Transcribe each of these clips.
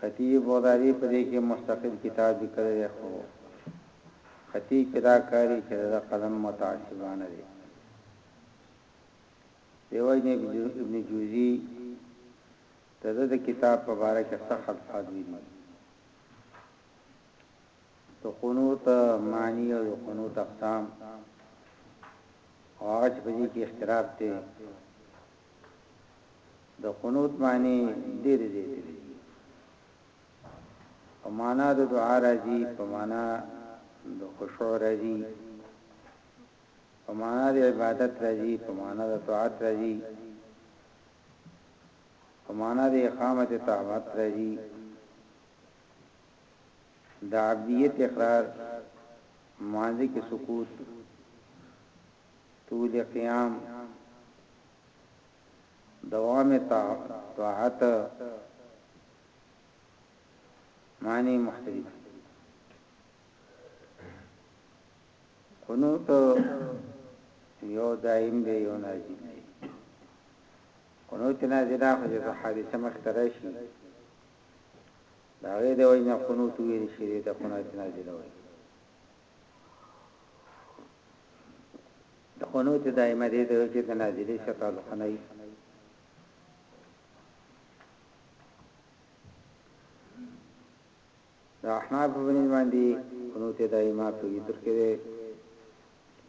خطیب بغدادي په دې کې مستقل کتاب لیکلی دی خو خطیب کې دا کاري چې دده قلم متعصبانه دی دې وجنې ابن جوزي دده د کتاب په باره کې سخت الفاظ ویلي د قنوت معنی او د قنوت اقسام او هغه چې په دې کې اختلاف دی د قنوت معنی ډېر ځای ته راځي په معنا د دعا راځي په معنا د خشوع راځي په معنا د عبادت راځي په معنا د طاعت راځي په معنا د اقامت طاعت راځي د عبدیت اقرار مانځ کې سکوت طول قيام دوام طاعت معنی مختلف قنوت یو دائم دی یو نازل دی قنوت نازله خو د حادثه مختره شي دا غي د وجنه قنوت ویل شي د قنوت نازله وي د قنوت دایمه دې د چې د نازلې سره تعلق نه وي د احناف په نسبت باندې قنوت دایمه په ویتر کې ده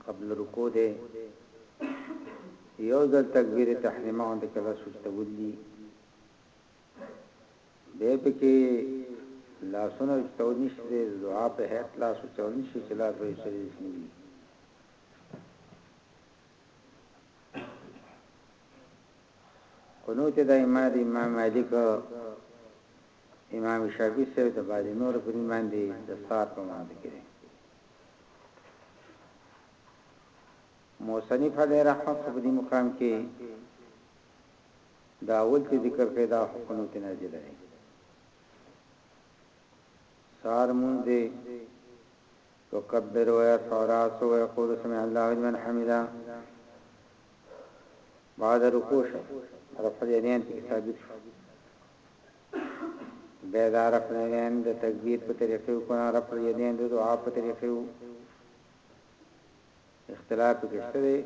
قبل رکوع ده یو ځل تکبیر تحریمه باندې کله سوچ ته ودی به پکې لاسونه چتونی شي د دعا په هیت لاس چتونی شي چې لاس به شي سنوي قنوت د امام د امام مالک امام شافعي سره د باندې نور پر ایمان دي د سات په مان دي کړي موسنی فضل رحمت په دې مقام کې دا اول چې ذکر کړي دا خو په نوتي نازله دی سار مونږ دی تکبر و يرفع راسه و يقول سمع الله لمن حمده بعد رکوع شو رفع اليدين په ثابت شو بيدا رفع اليدين د تکبیر په طریقې کو نه رفع اليدين د دعا په طریقې اختلاف پکې شته دی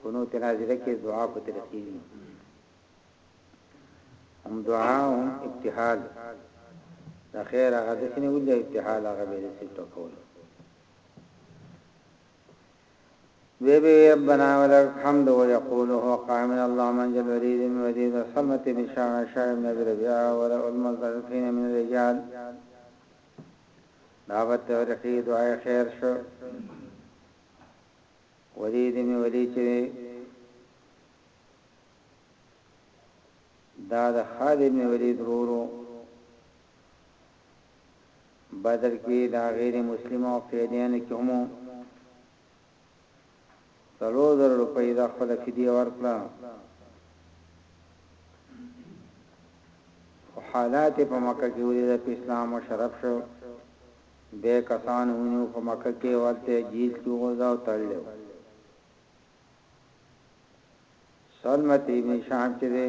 خو نو تنازله کې دعا په طریقې دي هم دعا هم ابتحال د خیر هغه د سینې ولې ابتحال هغه به رسې ټکول وی بی ربنا ولک حمد و یقوله قائم الله من جل ولید من ولید صلمت بشان شاعر نبی ربیع ورع المزدقین من رجال دا به تاریخي دعای خیر شو ولی دې مې ولی چې دا د خادم ولی درورو بدر کې دا غیر مسلمانو قیدین کې هم څلور زره روپۍ دا خپل فدیه ورکړه او حالات په مکه کې ولې د اسلام او شرف شو به کسان ونیو په مکه کې ورته جیل کې غوځاو تړل سلمت ابن شام چې دی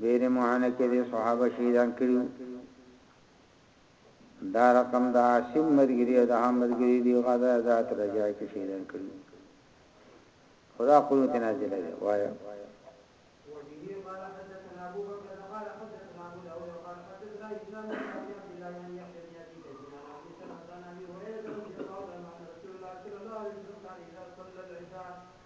بیر معانه کې دې صحابه شهیدان کړي وو دا رقم د عاصم مرګري او د همرګري دی غدا ذات رجا کې شهیدان کړي خدا خو ته نازل دی وایا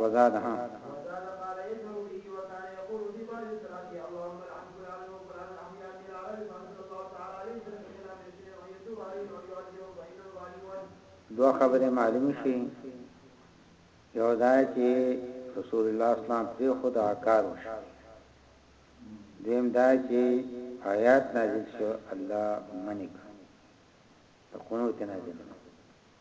وزاد ها دوه خبرې معلومې شي یو دا چې رسول الله اسلام په خدا کار وشو دیم دا چې آیات نازل شو الله منک تقونو تنازل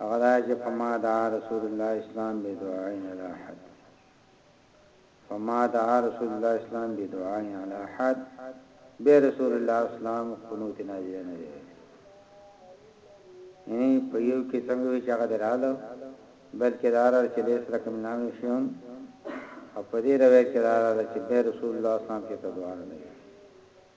هغه دا چې فما دعا رسول الله اسلام بدعاء علی احد فما دعا رسول الله اسلام بدعاء علی احد به رسول الله اسلام قنوت نازله نه دی یعنی په یو کې څنګه وی چې هغه دراله بلکې دار چې له سره کوم نام شون او په دې روایت کې دار چې به رسول الله اسلام کې ته دعا نه دی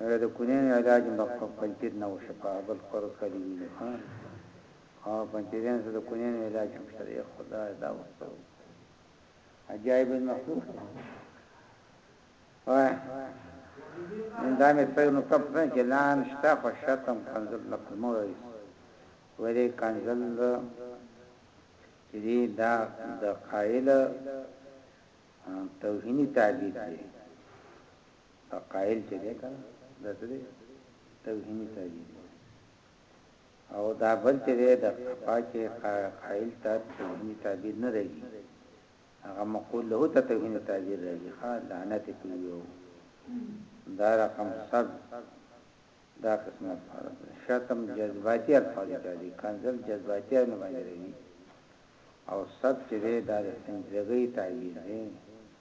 هغه د کونین علاج مخ په پنچیر نه وشه په ابل خورو کلی وینی ها ها پنچیرین سره د کونین علاج هم شته ای خدا دا وسو عجایب المخلوق وای ان دا مې څنګه نو کپ نه چې لان شته خو شتم کنزل نه کومه وایي ورې کنزل چې دا د قائل توهینی تعبیر دی دا قائل چې ده کنه دا څه دی توهین تعظیم او دا بل چې ده د خفا کې قائل ته توهین تعبیر نه راځي هغه مقول له ته توهین تعبیر راځي ها لعنت پیو دا رقم صد دا قسم الفاظ شتم جذباتي الفاظ دي کنزل جذباتي نه باندې او صد چې ده د سنجګي تعبیر دی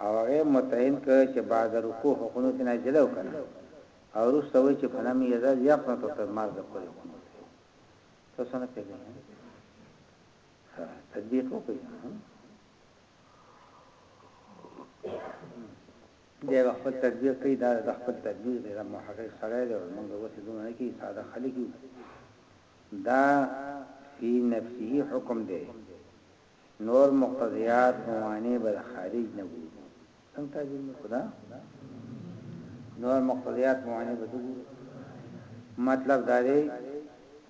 او هغه یې متعین کړ چې بعد رکوع حقنوت یې نازله وکړه او وروسته وایي چې فلم یزال یقنط تر لمر د پورې قنوت کوي تاسو نه پوهېږئ تطبیق وکړئ دی خپل تطبیق کوي دا د خپل تطبیق دی دا محقق سره دی موږ د وسې دونه کې ساده خلک یو دا فی نفسه حکم دی نور مقضیات موانع به د خارج نه ګورو څنګه تعبیر مې خدا نور مقضیات موانع به دو مطلب دا دی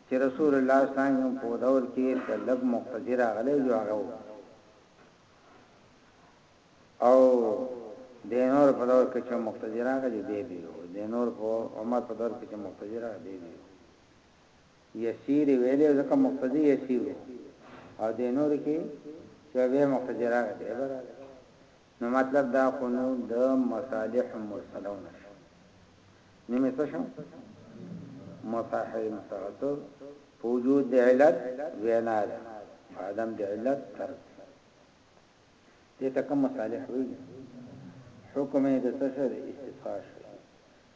چې رسول الله صلی الله علیه وسلم په دور کې لږ مقتدی راغلی جو هغه او د نور په دور کې چې مقتدی راغلی دی به د نور په عمر په دور کې چې مقتدی راغلی دی يسير يې ويلي او ځکه مقتضي يسير وو او دې نورو کې چې بيا مقتضي راغی بيا به راغی نو مطلب دا خو نو د مصالح مرسله نشو نو مې څه شو مصاحب مصغر وجود د علت وینا ده عدم د علت ترک دې ته کوم مصالح وي حکم دې د څه د استفاش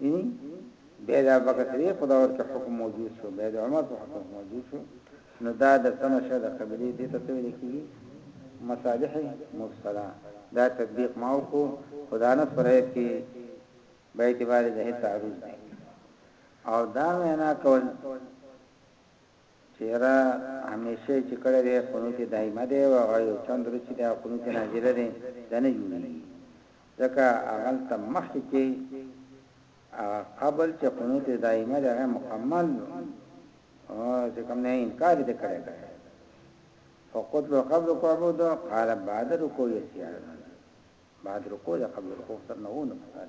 یعنی بیا د ابوبکر صدیق په دور کې حکم موجود شو بیا د عمر په حکم موجود شو نو دا د سمه شو د قبلي دې ته ویل کیږي مصالح مرسله دا تطبیق ما وکړو خدانه فرایت کې به اعتبار د هیڅ تعرض دی او دا وینا کول چیرا همیشه یې چې کړی دی قنوت دایمه دی او هغه یو چند روچې دی او قنوت نازله دی دا نه جوړیږي ځکه هغلته مخکې چې هغه قبل چې قنوت دایمه دی هغه مکمل او چې کوم نه انکار دې کړی دی فقط لو قبل قبول دو قال بعد رکو یسیار بعد رکو دا قبل رکو سر نه ونه پکار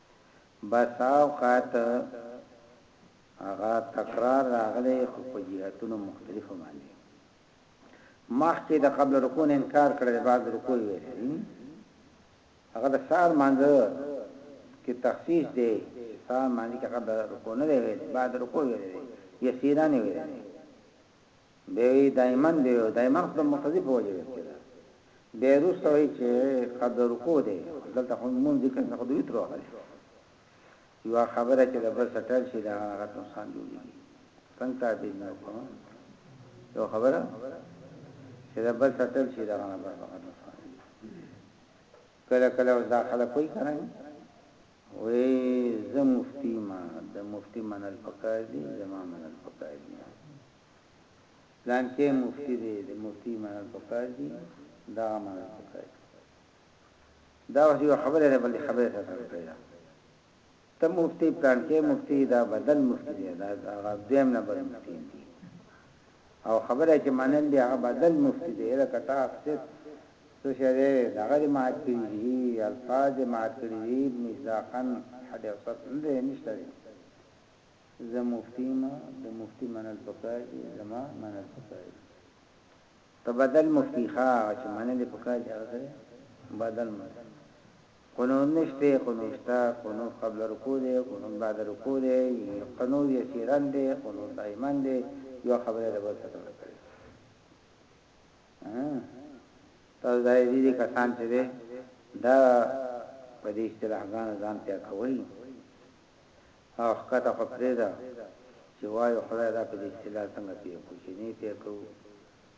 بسا اوقات هغه تکرار راغلی خو په جهتونو مختلفو باندې مخکې د قبل رکوع نه انکار کړی دی بعد رکوع یې ویلی دی هغه د سهار مانځه کې تخصیص دی سهار مانځه کې قبل رکوع نه دی ویلی بعد رکوع ویلی دی یسیران یې ویلی دی بیوی دایمن بیو دایمن خود مقتضی په وجه ویل کېده بیا روسته وی چې قبل رکوع دی دلته هم مون ذکر نه خود ویتر راغلی یو خبره چې د بل سټل شي دا هغه نقصان جوړي څنګه تعبیر نه وکړو یو خبره چې د بل سټل شي دا هغه نقصان کله کله دا خلک کوي کنه وې زه مفتي يمه د مفتي منل پکار دي زما منل پکار دي نه پلانکې مفتي دې د مفتي منل پکار دي دغه منل پکار دي دا وخت یو خبره ده بلې خبره سره تړلې ده ته مفتي پلانکې مفتي دا بدل مفتي دی دا هغه دیم نه بدل مفتي دی او خبره چې منل دی هغه بدل مفتی دی دا کټا اخصیت څه شه دی دا غری مات کړی دی الفاظ مات کړی دی مزاقن حد او صد نه نشته دی زه مفتی ما د مفتی منل پکار دی زما منل پکار دی ته بدل مفتی ښا چې منل پکار دی هغه بدل مفتی قنوت نشته، قنوت شته، قنوت قبل رکوع دی، قنوت بعد رکوع دی، قنوت یسیراً دی، قنوت دایماً دی، یوه خبره یې له بل سره جوړه کړې ده. تاسو دا یزیدي کسان چې دی دا په دې اصطلاح ګانو ځان پیا کوئ او ښکته خو پرېږده چې وایو خدای دا په دې اصطلاح څنګه پوهېږو چې نه یې پوه کوو.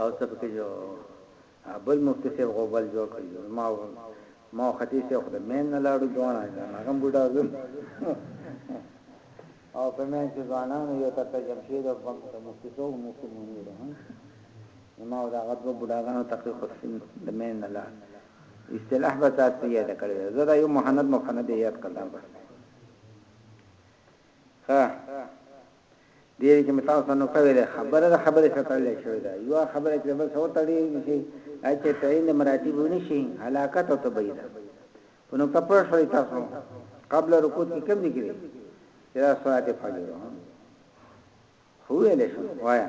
او څه پکې جو بل مفتی صاحب غوبل جوړ کړی ما ما ختی سه خو د مین نه لاړو دوانه هغه بوډا زم او په مین کې ځوانانو یو تر ترجم شوی د مفتی سو مفتی مونږ ما دا غد بوډاګانو تحقیق حسین د مین نه لاړ اصطلاح به تاسو یې د کړی زه دا یو مهند مفند یاد کړم بس ها ډېری چې مې تاسو ته نکته ویلې، خبره د خبرې سره تړلې شوې ده، یوه خبره چې د بل سره وتړي نو چې دا چې تعین د مراتب ونه شي، هلاکت او تباهي ده. په نکته پوه شوئ تاسو قبل رکود کې کوم ذکر دی چې دا صلات فجر هم خو ویلې شو؟ وایه.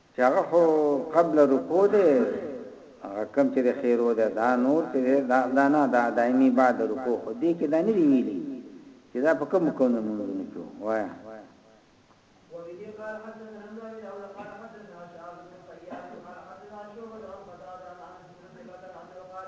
چې هغه خو قبل رکوع دی هغه کوم چې د خیرو ده دا نور چې دی دا دا نه دا دایمي بعد رکوع خو دې کې دا نه دی ویلي چې دا په کوم کوم منځونو کې وایه وبه قال حدثنا النبي او قال حدثنا شعب بن سياد قال حدثنا شعبة عن قتادة عن انس بن رضي الله عنه قال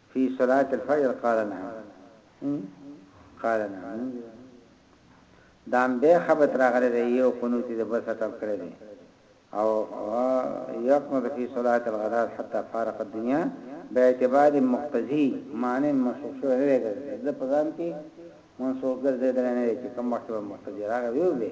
فی صلاة الفجر قال نعم ای قال نعم مونږ یې دام بیا خبت راغلی دی یو قنوت یې د بل سره ټپ کړی دی او یقنط فی صلاة الغدات حتی فارق الدنیا به اعتبار مقتضی معنی منسوخ شوی نه دی ګرځېدلی د په ځان کې منسوخ ګرځېدلی نه دی چې کوم وخت به مقتضی راغی ویو به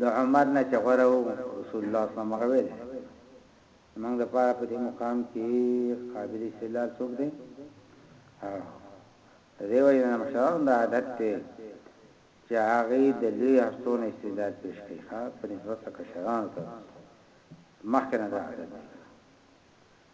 د عمر نه چې غوره وو، رسول الله صلی الله علیه وسلم هغه ویل، زموږ لپاره په دې مقام کې قابل استدلال څوک دی؟ او د دې وجې نه د مشرانو دا عادت دی چې هغوی د لویو هستو نه استدلال پېش کوي، ښه په نسبت د کشرانو ته مخکې نه دا عادت دی.